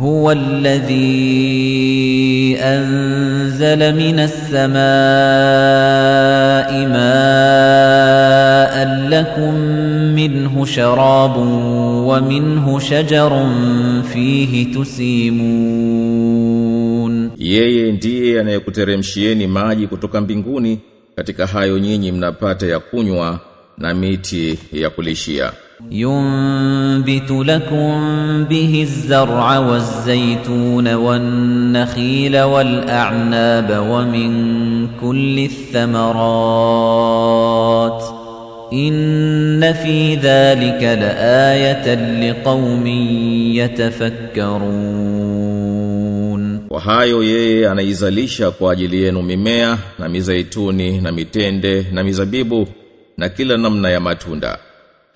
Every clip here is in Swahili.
هو الذي أنزل من السماء ماء لكم منه شراب ومنه شجر فيه تسيمون Yeye ndiye anayekuteremshieni maji kutoka mbinguni katika hayo nyinyi mnapata ya kunywa na miti ya kulishia. ينبت لكم به الزرع والزيتون والنخيل والأعناب ومن كل الثمرات إن في ذلك لآية لقوم يتفكرون. وهايو يي أنا إزاليشا كواجلين مميه نمي زيتوني نمي تندي نمي زبيبو نكيلا نمنا يا matunda.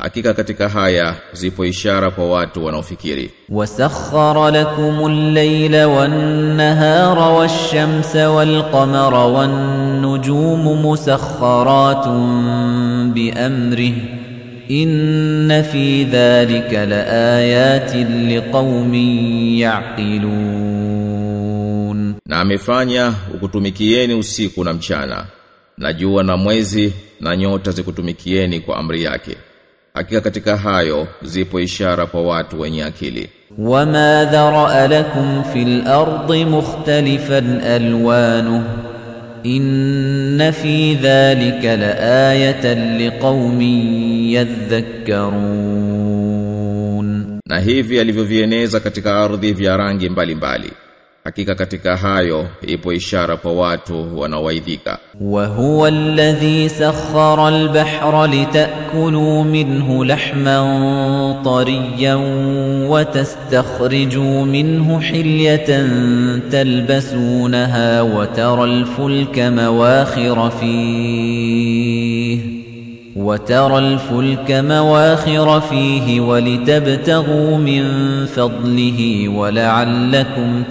Hakika katika haya zipo ishara kwa watu wanaofikiri. Wasakhkhara lakumul layla wan-nahara wash-shamsa wal-qamara wan-nujumu musakhkharatun bi-amrihi. Inna fi dhalika laayatin liqaumin yaqilun. Na amefanya ukutumikieni usiku na mchana na jua na mwezi na nyota zikutumikieni kwa amri yake hakika katika hayo zipo ishara kwa watu wenye akili. Wama dharaa lakum fil ardi mukhtalifan alwanuhu inna fi dhalika laayatan liqaumin yadhakkarun. Na hivi alivyovieneza katika ardhi vya rangi mbalimbali. mbali. Hakika katika hayo ipo ishara kwa watu wanaowaidhika. وهو الذي سخر البحر لتأكلوا منه لحما طريا وتستخرجوا منه حلية تلبسونها وترى الفلك مواخر فيه وترى الفلك مواخر فيه ولتبتغوا من فضله ولعلكم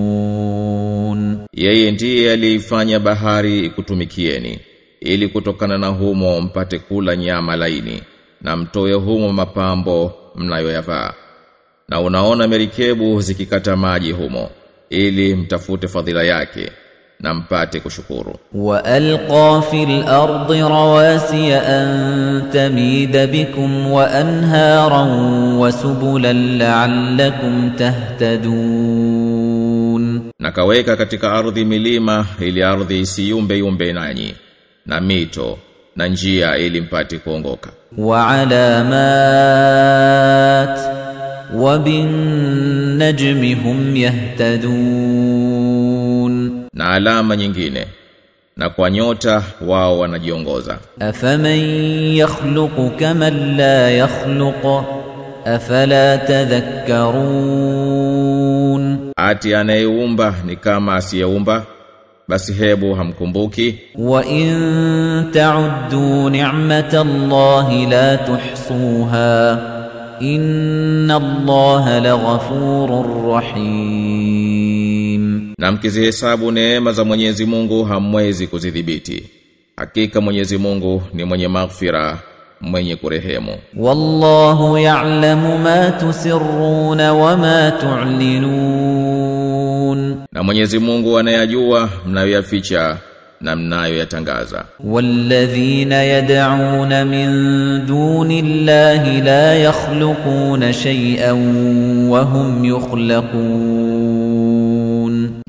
تشكرون Yeye ndiye aliifanya bahari ikutumikieni ili kutokana na humo mpate kula nyama laini na mtoe humo mapambo mnayoyavaa. Na unaona merikebu zikikata maji humo ili mtafute fadhila yake na mpate kushukuru. Wa alqa fil ardi rawasiya an tamida bikum wa anharan wa subulan la'allakum tahtadun, na kaweka katika ardhi milima ili ardhi isiyumbe yumbe nanyi na mito na njia ili mpate kuongoka. Wa alamat wa bin najmi hum yahtadun na alama nyingine na kwa nyota wao wanajiongoza. Afaman yakhluqu kama la yakhluqu afala tadhakkarun. Ati anayeumba ni kama asiyeumba basi hebu hamkumbuki. Wa in ta'uddu ni'mata Allahi la tuhsuha inna Allaha laghafurur rahim na mkizihesabu neema za Mwenyezi Mungu hamwezi kuzidhibiti. Hakika Mwenyezi Mungu ni mwenye maghfira, mwenye kurehemu. Wallahu ya'lamu ma tusirruna wa ma tu'linun. Na Mwenyezi Mungu anayajua mnayoyaficha na mnayoyatangaza. Walladhina yad'un min duni llahi la yakhluquna shay'an wa hum yukhlaqun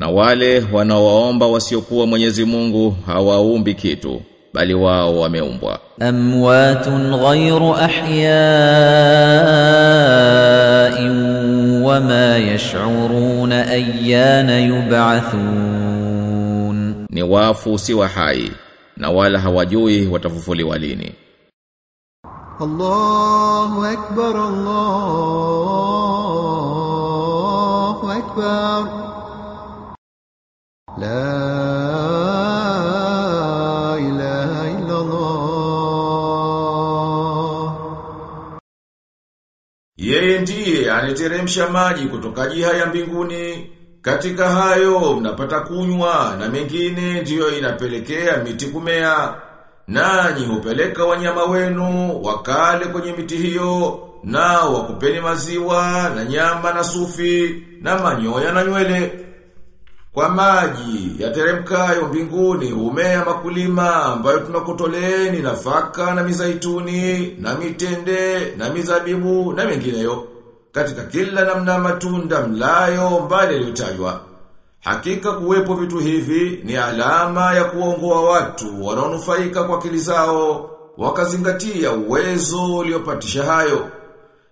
na wale wanaowaomba wasiokuwa Mwenyezi Mungu hawaumbi kitu bali wao wameumbwa. Amwatun ghayru ahya'in wama yash'uruna ayyana yub'athun. Ni wafu si wa hai na wala hawajui watafufuliwa lini. Allahu akbar Allahu akbar la. Yeye ndiye anateremsha maji kutoka jiha ya mbinguni katika hayo mnapata kunywa na mengine ndiyo inapelekea miti kumea. Nanyi hupeleka wanyama wenu wakale kwenye miti hiyo na wakupeni maziwa na nyama na sufi na manyoya na nywele. Kwa maji yateremkayo mbinguni humea makulima ambayo tunakutoleeni nafaka na mizaituni na mitende na mizabibu na mengineyo katika kila namna matunda mlayo mbali yaliyotajwa. Hakika kuwepo vitu hivi ni alama ya kuongoa watu wanaonufaika kwa akili zao wakazingatia uwezo uliopatisha hayo.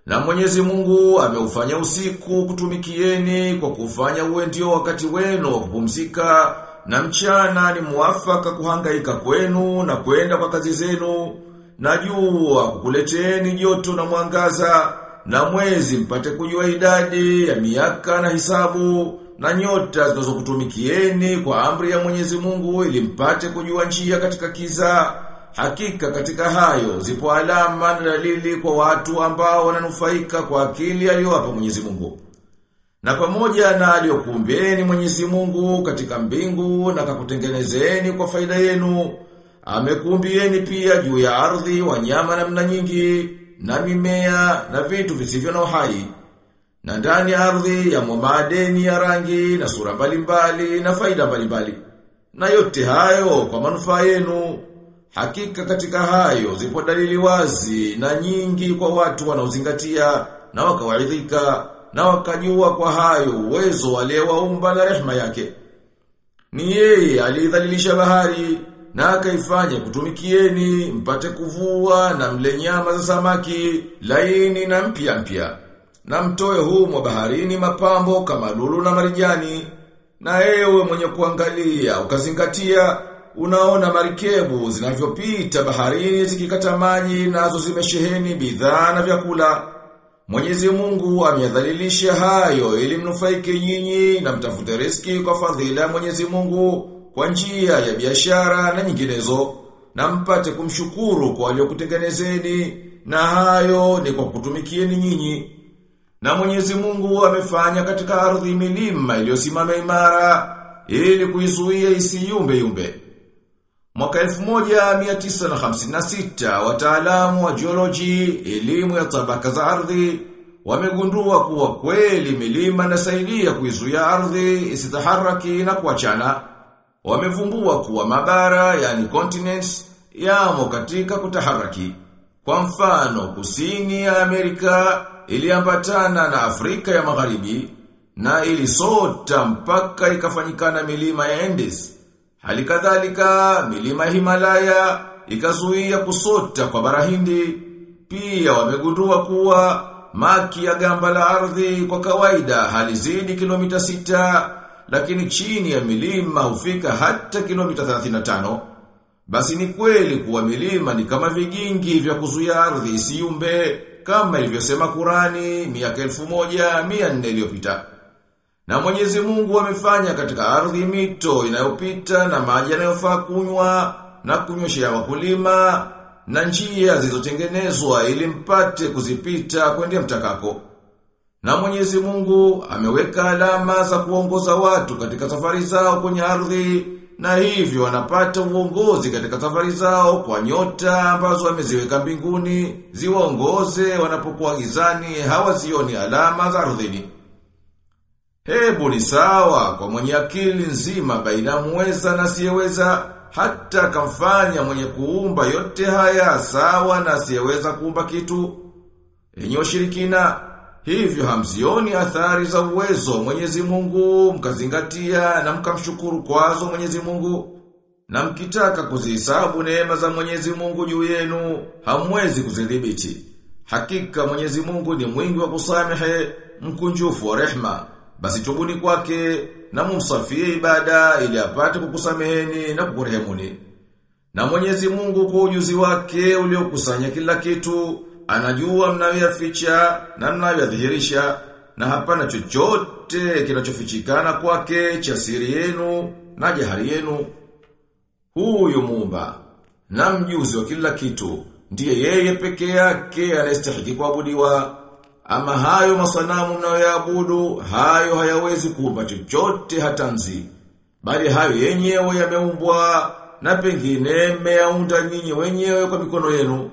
Na Mwenyezi Mungu ameufanya usiku kutumikieni kwa kufanya uwe ndio wakati wenu wa kupumzika na mchana ni muafaka kuhangaika kwenu na kwenda kwa kazi zenu. Na jua kukuleteni joto na mwangaza na mwezi mpate kujua idadi ya miaka na hisabu na nyota zinazokutumikieni kwa amri ya Mwenyezi Mungu ili mpate kujua njia katika kiza Hakika katika hayo zipo alama na dalili kwa watu ambao wananufaika kwa akili aliyowapa Mwenyezi Mungu. Na pamoja na aliyokuumbieni Mwenyezi Mungu katika mbingu na kakutengenezeni kwa faida yenu, amekuumbieni pia juu ya ardhi wanyama namna nyingi na mimea na vitu visivyo na uhai. Na ndani ya ardhi ya madeni ya rangi na sura mbalimbali na faida mbalimbali. Na yote hayo kwa manufaa yenu Hakika katika hayo zipo dalili wazi na nyingi kwa watu wanaozingatia na wakawaidhika na wakajua kwa hayo uwezo aliyewaumba na rehema yake. Ni yeye alidhalilisha bahari na akaifanya kutumikieni mpate kuvua na mle nyama za samaki laini na mpya mpya. Na mtoe humo baharini mapambo kama lulu na marijani. Na ewe mwenye kuangalia ukazingatia unaona marikebu zinavyopita baharini zikikata maji nazo zimesheheni bidhaa na vyakula. Mwenyezi Mungu ameyadhalilisha hayo ili mnufaike nyinyi na mtafute riski kwa fadhila ya Mwenyezi Mungu kwa njia ya biashara na nyinginezo na mpate kumshukuru kwa aliyokutengenezeni na hayo ni kwa kutumikieni nyinyi. Na Mwenyezi Mungu amefanya katika ardhi milima iliyosimama imara ili kuizuia isiyumbe yumbe. Mwaka 1956 wataalamu wa geology, elimu ya tabaka za ardhi, wamegundua kuwa kweli milima inasaidia kuizuia ardhi isitaharaki na kuachana. Wamevumbua kuwa mabara, yani continents, yamo katika kutaharaki. Kwa mfano, kusini ya Amerika iliambatana na Afrika ya Magharibi na ilisota mpaka ikafanyikana milima ya Andes. Hali kadhalika milima Himalaya ikazuia kusota kwa barahindi. Pia wamegundua kuwa maki ya gamba la ardhi kwa kawaida halizidi kilomita sita, lakini chini ya milima hufika hata kilomita 35. Basi ni kweli kuwa milima ni kama vigingi vya kuzuia ardhi isiumbe kama ilivyosema Kurani miaka 1400 iliyopita. Na Mwenyezi Mungu amefanya katika ardhi mito inayopita na maji yanayofaa kunywa na kunyweshea wakulima na njia zilizotengenezwa ili mpate kuzipita kwendea mtakako. Na Mwenyezi Mungu ameweka alama za kuongoza watu katika safari zao kwenye ardhi na hivyo wanapata uongozi katika safari zao kwa nyota ambazo wameziweka mbinguni ziwaongoze wanapokuwa gizani hawazioni alama za ardhini. Hebu ni sawa kwa mwenye akili nzima baina muweza na siyeweza hata kamfanya mwenye kuumba yote haya sawa na siyeweza kuumba kitu. Enyi washirikina, hivyo hamzioni athari za uwezo Mwenyezi Mungu mkazingatia na mkamshukuru kwazo Mwenyezi Mungu. Na mkitaka kuzihesabu neema za Mwenyezi Mungu juu yenu, hamwezi kuzidhibiti. Hakika Mwenyezi Mungu ni mwingi wa kusamehe, mkunjufu wa rehma. Basi tubuni kwake na mumsafie ibada ili apate kukusameheni na kukurehemuni. Na Mwenyezi Mungu kwa ujuzi wake uliokusanya kila kitu, anajua mnayoyaficha na mnayoyadhihirisha na hapana chochote kinachofichikana kwake cha siri yenu na jahari yenu. Huyu muumba na mjuzi wa kila kitu ndiye yeye peke yake anayestahili kuabudiwa. Ama hayo masanamu mnayoyaabudu, hayo hayawezi kuumba chochote hata nzi. Bali hayo yenyewe yameumbwa na pengine mmeyaunda nyinyi wenyewe kwa mikono yenu.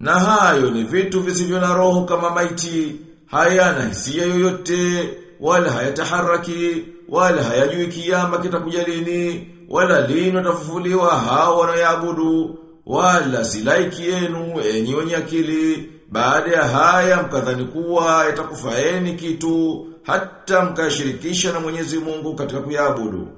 Na hayo ni vitu visivyo na roho kama maiti, hayana hisia yoyote, wala hayataharaki, wala hayajui kiyama kitakuja lini, wala lini watafufuliwa hao wanaoabudu, wala silaiki yenu enyi wenye akili. Baada ya haya mkadhani kuwa yatakufaeni kitu hata mkashirikisha na Mwenyezi Mungu katika kuyabudu.